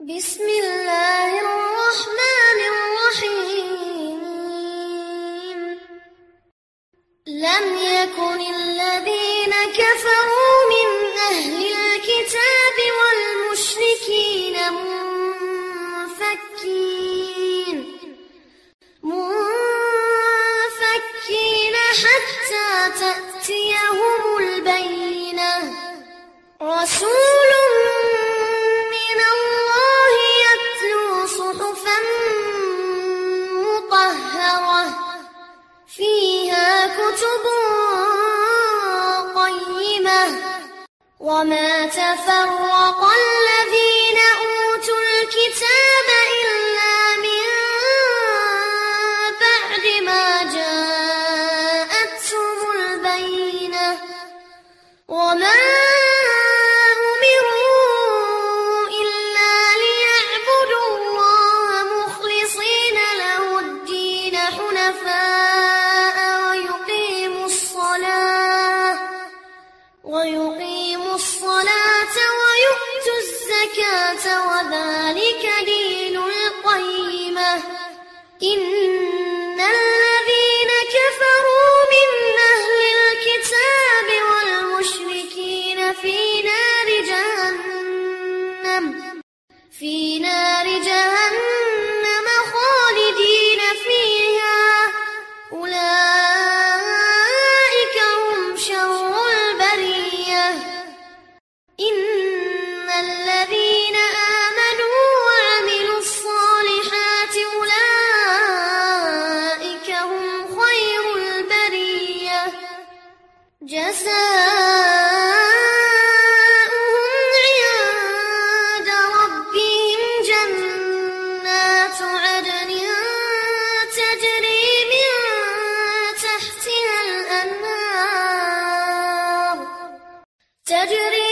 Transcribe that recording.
بسم الله الرحمن الرحيم. لم يكن الذين كفروا من أهل الكتاب والمشركين منفكين. منفكين حتى تأتيهم كتب قيمة. وما تفرق الذين أوتوا الكتاب ويقيموا الصلاة ويؤتوا الزكاة وذلك دين القيمة. إن جزاؤهم عند ربهم جنات عدن تجري من تحتها الأنهار. تجري